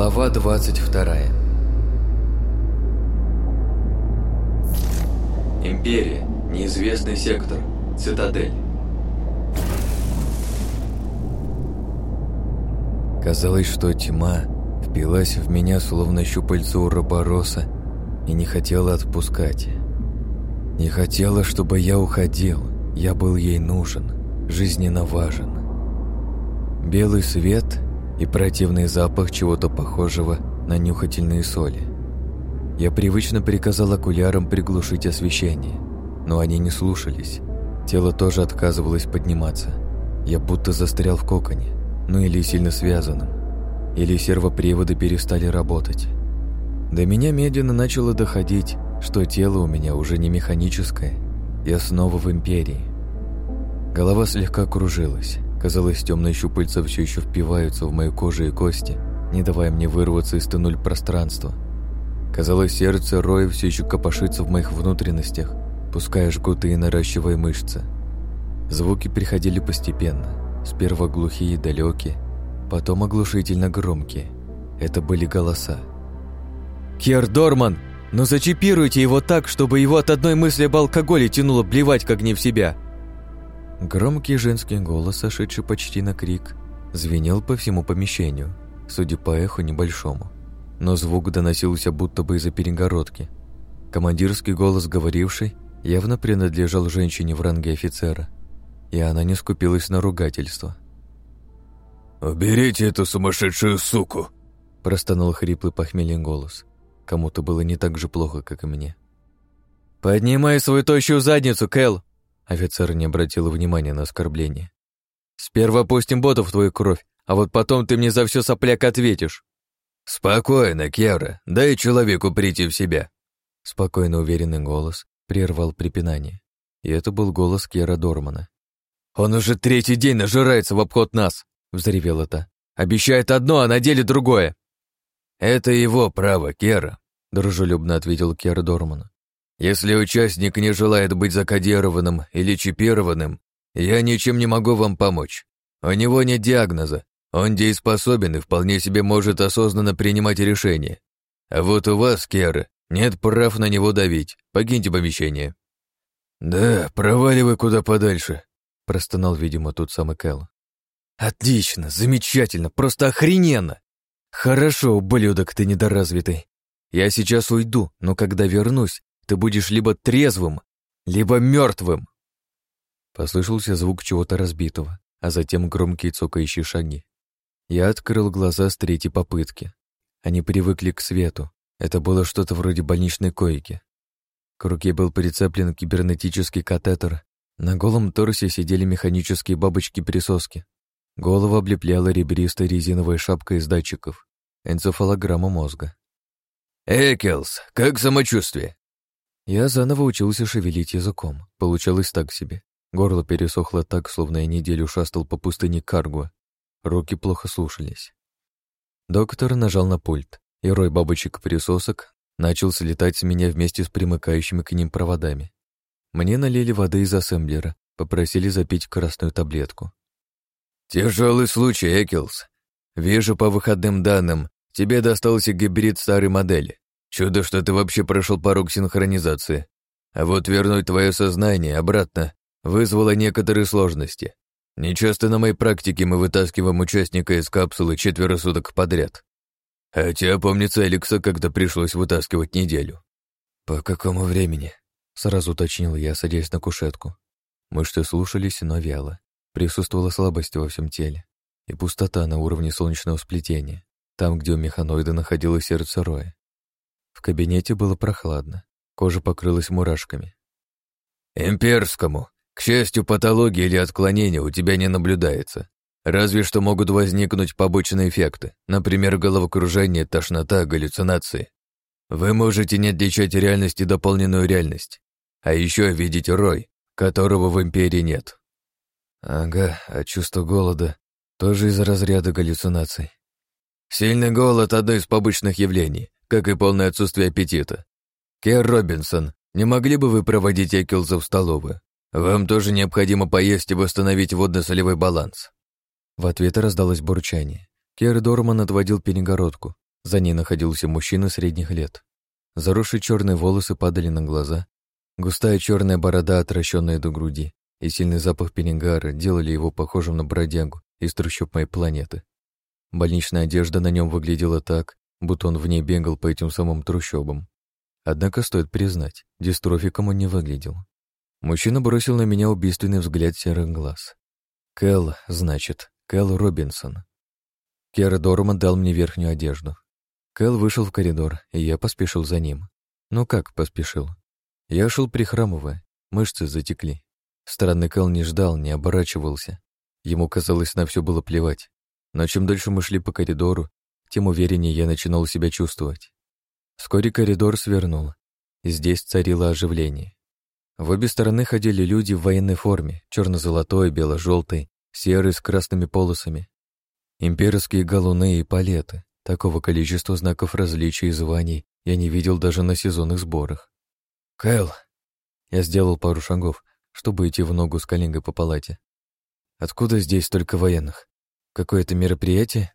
Глава 22 Империя. Неизвестный сектор. Цитадель. Казалось, что тьма впилась в меня, словно щупальцо Уробороса, и не хотела отпускать. Не хотела, чтобы я уходил. Я был ей нужен, жизненно важен. Белый свет — и противный запах чего-то похожего на нюхательные соли. Я привычно приказал окулярам приглушить освещение, но они не слушались. Тело тоже отказывалось подниматься. Я будто застрял в коконе, ну или сильно связанном, или сервоприводы перестали работать. До меня медленно начало доходить, что тело у меня уже не механическое, я снова в империи. Голова слегка кружилась. Казалось, темные щупальца все еще впиваются в мою кожу и кости, не давая мне вырваться из тынуль пространства. Казалось, сердце Роя все еще копошится в моих внутренностях, пуская жгуты и наращивая мышцы. Звуки приходили постепенно, сперва глухие и далекие, потом оглушительно громкие. Это были голоса. «Кер Дорман, ну зачипируйте его так, чтобы его от одной мысли об алкоголе тянуло блевать как не в себя!» Громкий женский голос, сошедший почти на крик, звенел по всему помещению, судя по эху небольшому. Но звук доносился будто бы из-за перегородки. Командирский голос говоривший явно принадлежал женщине в ранге офицера, и она не скупилась на ругательство. «Уберите эту сумасшедшую суку!» простонал хриплый похмельный голос. Кому-то было не так же плохо, как и мне. «Поднимай свою тощую задницу, Кэл!» Офицер не обратил внимания на оскорбление. «Сперва пустим ботов в твою кровь, а вот потом ты мне за все сопляк ответишь». «Спокойно, Кера, дай человеку прийти в себя». Спокойно уверенный голос прервал препинание. И это был голос Кера Дормана. «Он уже третий день нажирается в обход нас!» — Взревел это. «Обещает одно, а на деле другое!» «Это его право, Кера», — дружелюбно ответил Кера Дормана. Если участник не желает быть закодированным или чипированным, я ничем не могу вам помочь. У него нет диагноза. Он дееспособен и вполне себе может осознанно принимать решения. А вот у вас, Кера, нет прав на него давить. Покиньте помещение». «Да, проваливай куда подальше», — простонал, видимо, тут самый Кэл. «Отлично, замечательно, просто охрененно! Хорошо, ублюдок ты недоразвитый. Я сейчас уйду, но когда вернусь, ты будешь либо трезвым, либо мертвым. Послышался звук чего-то разбитого, а затем громкие цокающие шаги. Я открыл глаза с третьей попытки. Они привыкли к свету. Это было что-то вроде больничной койки. К руке был прицеплен кибернетический катетер. На голом торсе сидели механические бабочки-присоски. Голову облепляла ребристая резиновая шапка из датчиков. Энцефалограмма мозга. «Экелс, как самочувствие?» Я заново учился шевелить языком. Получалось так себе. Горло пересохло так, словно я неделю шастал по пустыне Каргуа. Руки плохо слушались. Доктор нажал на пульт, и рой бабочек-присосок начал слетать с меня вместе с примыкающими к ним проводами. Мне налили воды из ассемблера, попросили запить красную таблетку. «Тяжелый случай, Экелс. Вижу по выходным данным, тебе достался гибрид старой модели. Чудо, что ты вообще прошел порог синхронизации. А вот вернуть твое сознание обратно вызвало некоторые сложности. Нечасто на моей практике мы вытаскиваем участника из капсулы четверо суток подряд. Хотя, помнится, Эликса когда пришлось вытаскивать неделю. «По какому времени?» — сразу уточнил я, садясь на кушетку. Мышцы слушались, но вяло. Присутствовала слабость во всем теле и пустота на уровне солнечного сплетения, там, где у механоида находилось сердце Роя. В кабинете было прохладно, кожа покрылась мурашками. «Имперскому! К счастью, патологии или отклонения у тебя не наблюдается. Разве что могут возникнуть побочные эффекты, например, головокружение, тошнота, галлюцинации. Вы можете не отличать реальность и дополненную реальность. А еще видеть рой, которого в Империи нет». «Ага, а чувство голода тоже из разряда галлюцинаций». «Сильный голод — одно из побочных явлений, как и полное отсутствие аппетита. Кер Робинсон, не могли бы вы проводить Экилза в столовую? Вам тоже необходимо поесть и восстановить водно-солевой баланс». В ответ раздалось бурчание. Кер Дорман отводил перегородку. За ней находился мужчина средних лет. Заросшие черные волосы падали на глаза. Густая черная борода, отращенная до груди, и сильный запах перегара делали его похожим на бродягу из трущоб моей планеты. Больничная одежда на нем выглядела так, будто он в ней бегал по этим самым трущобам. Однако стоит признать, дистрофиком он не выглядел. Мужчина бросил на меня убийственный взгляд серых глаз. Кэл, значит, Кэл Робинсон. Кера Дорман дал мне верхнюю одежду. Кэл вышел в коридор, и я поспешил за ним. Ну как поспешил? Я шел прихрамывая, мышцы затекли. Странный Кэл не ждал, не оборачивался. Ему казалось, на все было плевать. Но чем дольше мы шли по коридору, тем увереннее я начинал себя чувствовать. Вскоре коридор свернул. и Здесь царило оживление. В обе стороны ходили люди в военной форме, черно-золотой, бело-желтой, серой с красными полосами. Имперские галуны и палеты. Такого количества знаков различия и званий я не видел даже на сезонных сборах. «Кэл!» Я сделал пару шагов, чтобы идти в ногу с коллегой по палате. «Откуда здесь столько военных? Какое-то мероприятие?»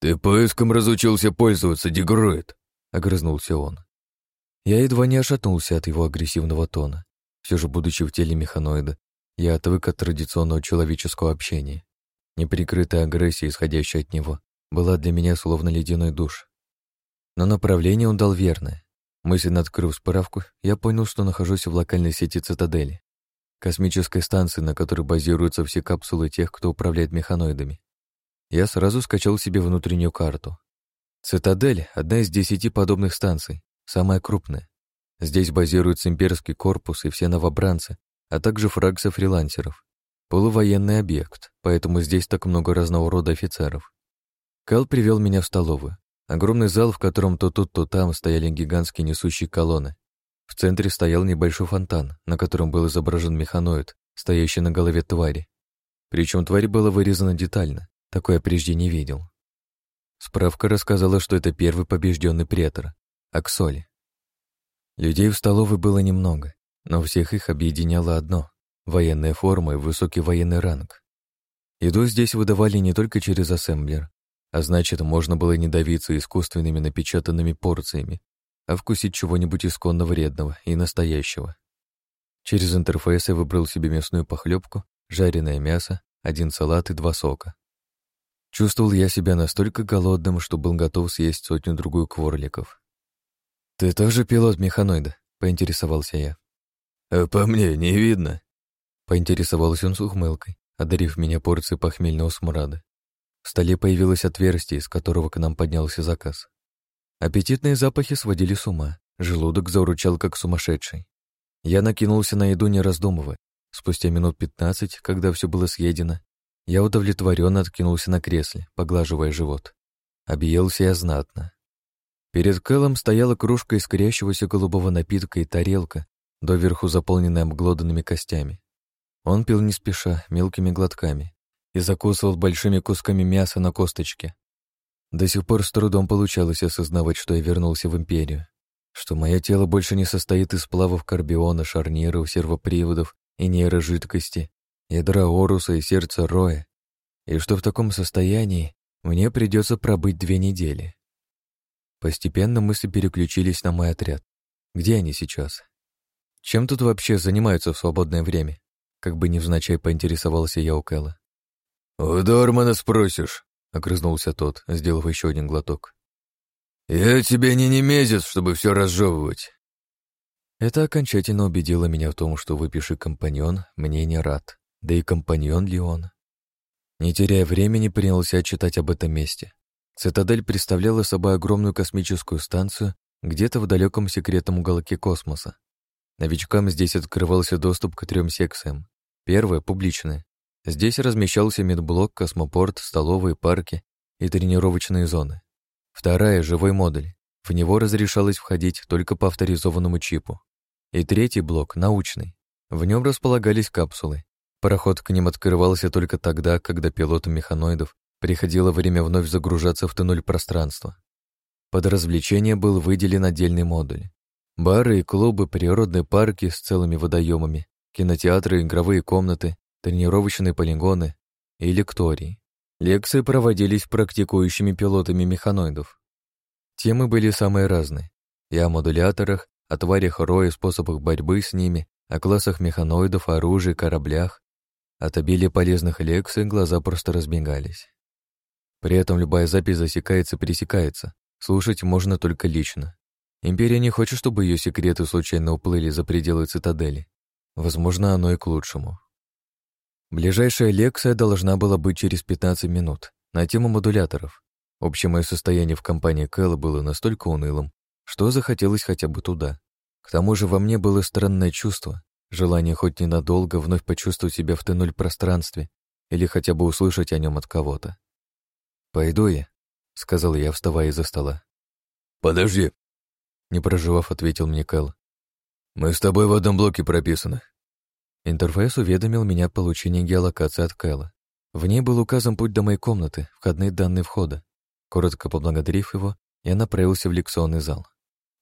«Ты поиском разучился пользоваться, дегроид!» — огрызнулся он. Я едва не ошатнулся от его агрессивного тона. Все же, будучи в теле механоида, я отвык от традиционного человеческого общения. Неприкрытая агрессия, исходящая от него, была для меня словно ледяной душ. Но направление он дал верное. Мысленно открыв справку, я понял, что нахожусь в локальной сети цитадели, космической станции, на которой базируются все капсулы тех, кто управляет механоидами я сразу скачал себе внутреннюю карту. Цитадель — одна из десяти подобных станций, самая крупная. Здесь базируется имперский корпус и все новобранцы, а также фракция фрилансеров. Полувоенный объект, поэтому здесь так много разного рода офицеров. Кал привел меня в столовую. Огромный зал, в котором то тут, то там стояли гигантские несущие колонны. В центре стоял небольшой фонтан, на котором был изображен механоид, стоящий на голове твари. Причем тварь была вырезана детально, Такое прежде не видел. Справка рассказала, что это первый побежденный претор, Аксоли. Людей в столовой было немного, но всех их объединяло одно — военная форма и высокий военный ранг. Еду здесь выдавали не только через ассемблер, а значит, можно было не давиться искусственными напечатанными порциями, а вкусить чего-нибудь исконно вредного и настоящего. Через интерфейс я выбрал себе мясную похлебку, жареное мясо, один салат и два сока. Чувствовал я себя настолько голодным, что был готов съесть сотню-другую кворликов. «Ты тоже пилот механоида?» — поинтересовался я. «А по мне не видно», — поинтересовался он с ухмылкой, одарив меня порцией похмельного смрада. В столе появилось отверстие, из которого к нам поднялся заказ. Аппетитные запахи сводили с ума, желудок заурчал как сумасшедший. Я накинулся на еду, не раздумывая. Спустя минут пятнадцать, когда все было съедено, я удовлетворенно откинулся на кресле, поглаживая живот. Объелся я знатно. Перед Кэлом стояла кружка из искрящегося голубого напитка и тарелка, доверху заполненная обглоданными костями. Он пил не спеша, мелкими глотками, и закусывал большими кусками мяса на косточке. До сих пор с трудом получалось осознавать, что я вернулся в Империю, что мое тело больше не состоит из плавов карбиона, шарниров, сервоприводов и нейрожидкости, Ядра Оруса и сердца Роя, и что в таком состоянии мне придется пробыть две недели. Постепенно мысли переключились на мой отряд. Где они сейчас? Чем тут вообще занимаются в свободное время? Как бы невзначай поинтересовался я у Кэлла. «У Дормана спросишь», — огрызнулся тот, сделав еще один глоток. «Я тебе не немезец, чтобы все разжевывать». Это окончательно убедило меня в том, что выпиши компаньон, мне не рад да и компаньон ли он. Не теряя времени, принялся читать об этом месте. Цитадель представляла собой огромную космическую станцию где-то в далеком секретном уголке космоса. Новичкам здесь открывался доступ к трем секциям. Первая — публичная. Здесь размещался медблок, космопорт, столовые, парки и тренировочные зоны. Вторая — живой модуль. В него разрешалось входить только по авторизованному чипу. И третий блок — научный. В нем располагались капсулы, Пароход к ним открывался только тогда, когда пилотам механоидов приходило время вновь загружаться в туннель пространства. Под развлечение был выделен отдельный модуль. Бары и клубы, природные парки с целыми водоемами, кинотеатры, игровые комнаты, тренировочные полигоны и лектории. Лекции проводились практикующими пилотами механоидов. Темы были самые разные. И о модуляторах, о тварях Роя, способах борьбы с ними, о классах механоидов, оружии, кораблях, от обилия полезных лекций глаза просто разбегались. При этом любая запись засекается и пересекается. Слушать можно только лично. Империя не хочет, чтобы ее секреты случайно уплыли за пределы цитадели. Возможно, оно и к лучшему. Ближайшая лекция должна была быть через 15 минут на тему модуляторов. Общее мое состояние в компании Кэлла было настолько унылым, что захотелось хотя бы туда. К тому же во мне было странное чувство, желание хоть ненадолго вновь почувствовать себя в тынуль пространстве или хотя бы услышать о нем от кого-то. «Пойду я», — сказал я, вставая из-за стола. «Подожди», — не проживав, ответил мне Кэл. «Мы с тобой в одном блоке прописаны». Интерфейс уведомил меня о получении геолокации от Кэла. В ней был указан путь до моей комнаты, входные данные входа. Коротко поблагодарив его, я направился в лекционный зал.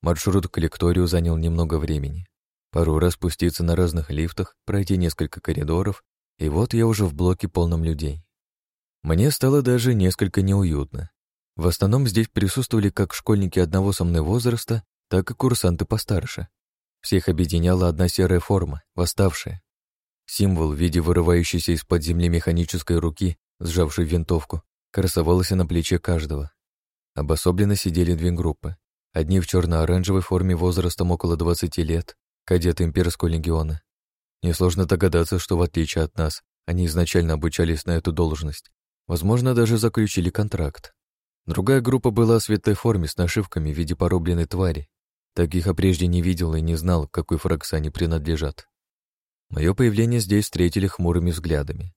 Маршрут к лекторию занял немного времени. Пару раз спуститься на разных лифтах, пройти несколько коридоров, и вот я уже в блоке полном людей. Мне стало даже несколько неуютно. В основном здесь присутствовали как школьники одного со мной возраста, так и курсанты постарше. Всех объединяла одна серая форма, восставшая. Символ в виде вырывающейся из-под земли механической руки, сжавшей винтовку, красовался на плече каждого. Обособленно сидели две группы. Одни в черно-оранжевой форме возрастом около 20 лет, кадеты имперского легиона. Несложно догадаться, что в отличие от нас, они изначально обучались на эту должность. Возможно, даже заключили контракт. Другая группа была в светлой форме с нашивками в виде порубленной твари. Таких я прежде не видел и не знал, к какой фракции они принадлежат. Мое появление здесь встретили хмурыми взглядами.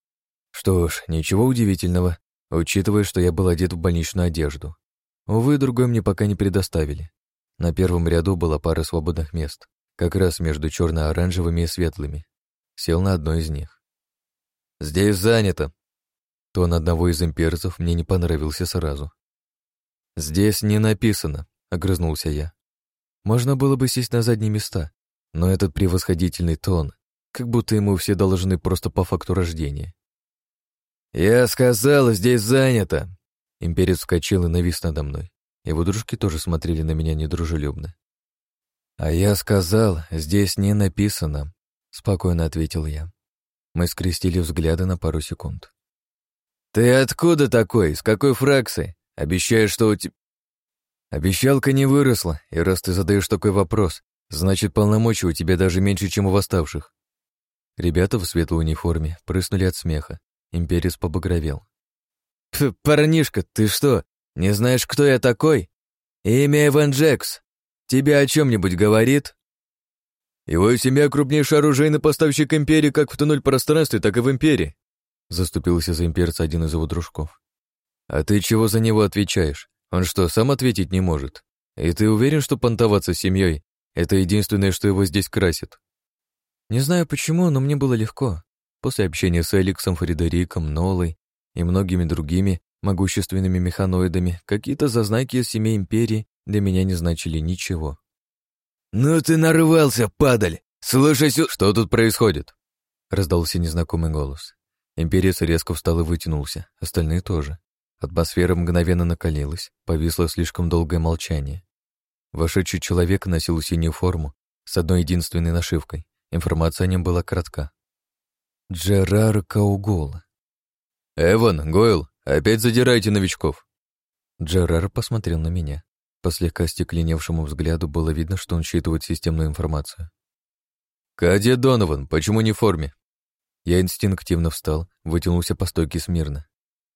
Что ж, ничего удивительного, учитывая, что я был одет в больничную одежду. Увы, другой мне пока не предоставили. На первом ряду была пара свободных мест как раз между черно-оранжевыми и светлыми. Сел на одно из них. «Здесь занято!» Тон одного из имперцев мне не понравился сразу. «Здесь не написано», — огрызнулся я. «Можно было бы сесть на задние места, но этот превосходительный тон, как будто ему все должны просто по факту рождения». «Я сказал, здесь занято!» Имперец вскочил и навис надо мной. Его дружки тоже смотрели на меня недружелюбно. «А я сказал, здесь не написано», — спокойно ответил я. Мы скрестили взгляды на пару секунд. «Ты откуда такой? С какой фракции? Обещаешь, что у тебя...» «Обещалка не выросла, и раз ты задаешь такой вопрос, значит, полномочий у тебя даже меньше, чем у восставших». Ребята в светлой униформе прыснули от смеха. Имперец побагровел. «Парнишка, ты что, не знаешь, кто я такой? Имя Эван Джекс!» Тебе о чем-нибудь говорит?» «Его семья крупнейший оружейный поставщик империи как в туннель пространстве, так и в империи», заступился за имперца один из его дружков. «А ты чего за него отвечаешь? Он что, сам ответить не может? И ты уверен, что понтоваться с семьей — это единственное, что его здесь красит?» Не знаю почему, но мне было легко. После общения с Эликсом, Фредериком, Нолой и многими другими могущественными механоидами, какие-то зазнайки из семей Империи для меня не значили ничего. «Ну ты нарывался, падаль! Слушай сю...» «Что тут происходит?» Раздался незнакомый голос. Имперец резко встал и вытянулся, остальные тоже. Атмосфера мгновенно накалилась, повисло слишком долгое молчание. Вошедший человек носил синюю форму с одной единственной нашивкой. Информация о нем была кратка. Джерар Каугол. «Эван, Гойл, опять задирайте новичков!» Джерар посмотрел на меня. По слегка стекленевшему взгляду было видно, что он считывает системную информацию. «Кадет Донован, почему не в форме?» Я инстинктивно встал, вытянулся по стойке смирно.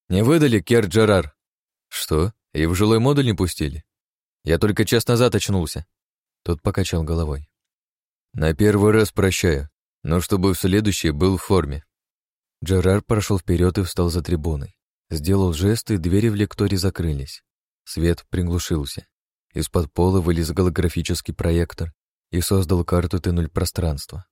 «Не выдали, Кер Джерар!» «Что? И в жилой модуль не пустили?» «Я только час назад очнулся!» Тот покачал головой. «На первый раз прощаю, но чтобы в следующий был в форме». Джерар прошел вперед и встал за трибуной. Сделал жест, и двери в лектории закрылись. Свет приглушился. Из-под пола вылез голографический проектор и создал карту Т-0 пространства.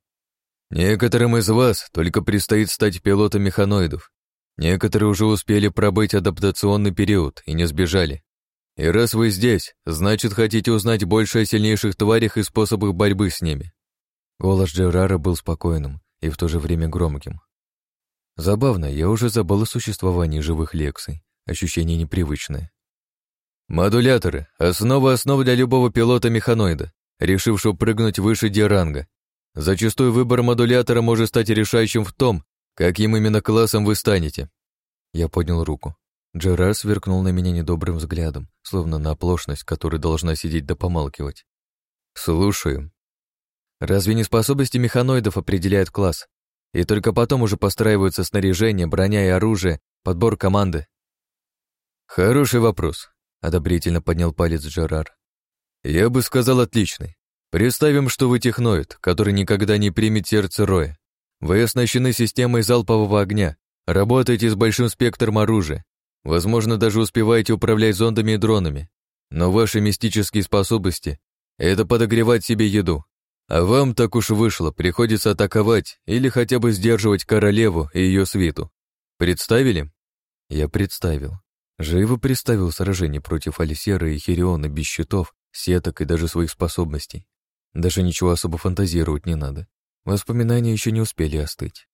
Некоторым из вас только предстоит стать пилотом механоидов. Некоторые уже успели пробыть адаптационный период и не сбежали. И раз вы здесь, значит, хотите узнать больше о сильнейших тварях и способах борьбы с ними. Голос Джерара был спокойным и в то же время громким. Забавно, я уже забыл о существовании живых лекций. Ощущение непривычное. Модуляторы — основа основ для любого пилота-механоида, решившего прыгнуть выше Диранга. Зачастую выбор модулятора может стать решающим в том, каким именно классом вы станете. Я поднял руку. Джерар сверкнул на меня недобрым взглядом, словно на оплошность, которая должна сидеть да помалкивать. «Слушаю. Разве не способности механоидов определяют класс? И только потом уже постраиваются снаряжение, броня и оружие, подбор команды?» «Хороший вопрос. — одобрительно поднял палец Джерар. «Я бы сказал отличный. Представим, что вы техноид, который никогда не примет сердце Роя. Вы оснащены системой залпового огня, работаете с большим спектром оружия, возможно, даже успеваете управлять зондами и дронами. Но ваши мистические способности — это подогревать себе еду. А вам так уж вышло, приходится атаковать или хотя бы сдерживать королеву и ее свиту. Представили?» Я представил. Живо представил сражение против Алисера и Хириона без щитов, сеток и даже своих способностей. Даже ничего особо фантазировать не надо. Воспоминания еще не успели остыть.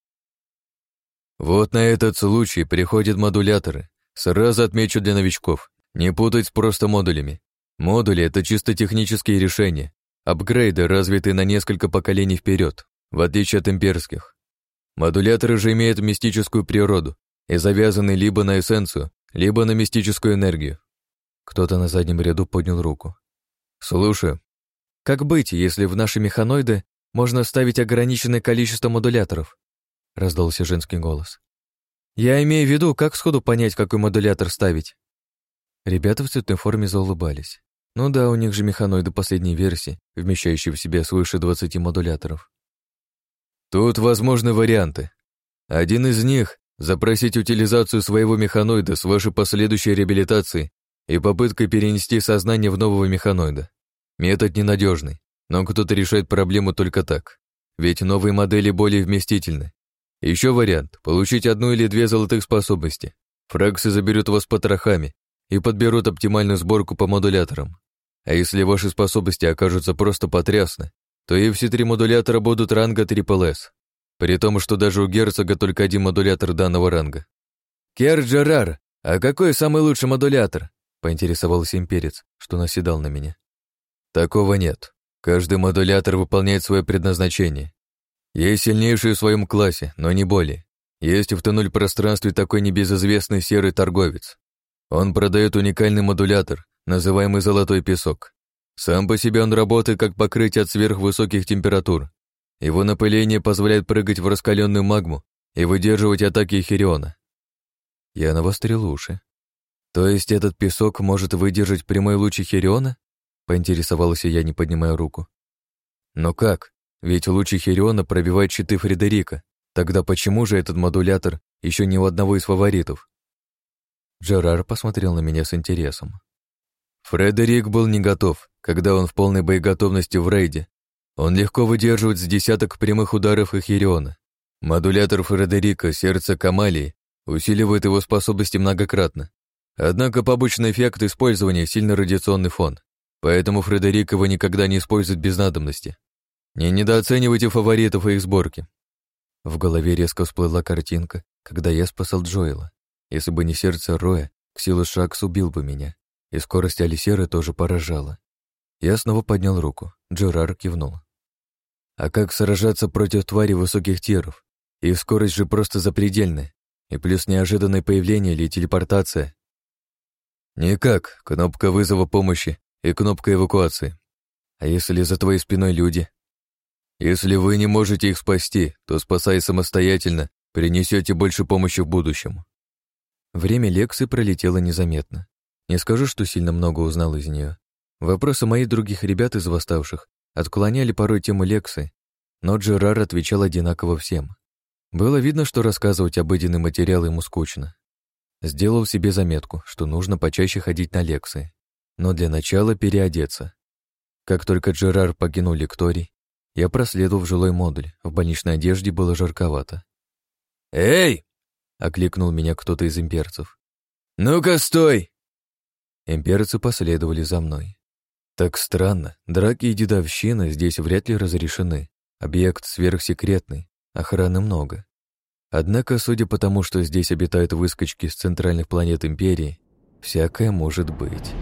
Вот на этот случай приходят модуляторы. Сразу отмечу для новичков. Не путать с просто модулями. Модули — это чисто технические решения. Апгрейды развиты на несколько поколений вперед, в отличие от имперских. Модуляторы же имеют мистическую природу и завязаны либо на эссенцию, либо на мистическую энергию. Кто-то на заднем ряду поднял руку. Слушаю. Как быть, если в наши механоиды можно вставить ограниченное количество модуляторов? Раздался женский голос. Я имею в виду, как сходу понять, какой модулятор ставить. Ребята в цветной форме заулыбались. Ну да, у них же механоиды последней версии, вмещающие в себя свыше 20 модуляторов. Тут возможны варианты. Один из них Запросить утилизацию своего механоида с вашей последующей реабилитацией и попыткой перенести сознание в нового механоида. Метод ненадежный, но кто-то решает проблему только так. Ведь новые модели более вместительны. Еще вариант – получить одну или две золотых способности. Фраксы заберут вас потрохами и подберут оптимальную сборку по модуляторам. А если ваши способности окажутся просто потрясны, то и все три модулятора будут ранга ССС при том, что даже у герцога только один модулятор данного ранга. «Кер Джерар, а какой самый лучший модулятор?» — поинтересовался имперец, что наседал на меня. «Такого нет. Каждый модулятор выполняет свое предназначение. Есть сильнейший в своем классе, но не более. Есть в тоннель пространстве такой небезызвестный серый торговец. Он продает уникальный модулятор, называемый «золотой песок». Сам по себе он работает как покрытие от сверхвысоких температур, его напыление позволяет прыгать в раскаленную магму и выдерживать атаки Хириона. Я навострил уши. То есть этот песок может выдержать прямой луч Хириона? Поинтересовался я, не поднимая руку. Но как? Ведь лучи Хириона пробивают щиты Фредерика. Тогда почему же этот модулятор еще ни у одного из фаворитов? Джерар посмотрел на меня с интересом. Фредерик был не готов, когда он в полной боеготовности в рейде он легко выдерживает с десяток прямых ударов Эхириона. Модулятор Фредерика, сердце Камалии, усиливает его способности многократно. Однако побочный эффект использования сильно радиационный фон, поэтому Фредерик его никогда не использует без надобности. Не недооценивайте фаворитов и их сборки. В голове резко всплыла картинка, когда я спасал Джоэла. Если бы не сердце Роя, Ксила Шакс убил бы меня, и скорость Алисеры тоже поражала. Я снова поднял руку. Джерар кивнул. А как сражаться против твари высоких тиров? И скорость же просто запредельная. И плюс неожиданное появление или телепортация. Никак. Кнопка вызова помощи и кнопка эвакуации. А если за твоей спиной люди? Если вы не можете их спасти, то спасай самостоятельно, принесете больше помощи в будущем. Время лекции пролетело незаметно. Не скажу, что сильно много узнал из нее. Вопросы моих других ребят из восставших отклоняли порой тему лекции, но Джерар отвечал одинаково всем. Было видно, что рассказывать обыденный материал ему скучно. Сделал себе заметку, что нужно почаще ходить на лекции, но для начала переодеться. Как только Джерар покинул лекторий, я проследовал в жилой модуль, в больничной одежде было жарковато. «Эй!» — окликнул меня кто-то из имперцев. «Ну-ка, стой!» Имперцы последовали за мной. Так странно, драки и дедовщина здесь вряд ли разрешены. Объект сверхсекретный, охраны много. Однако, судя по тому, что здесь обитают выскочки с центральных планет Империи, всякое может быть.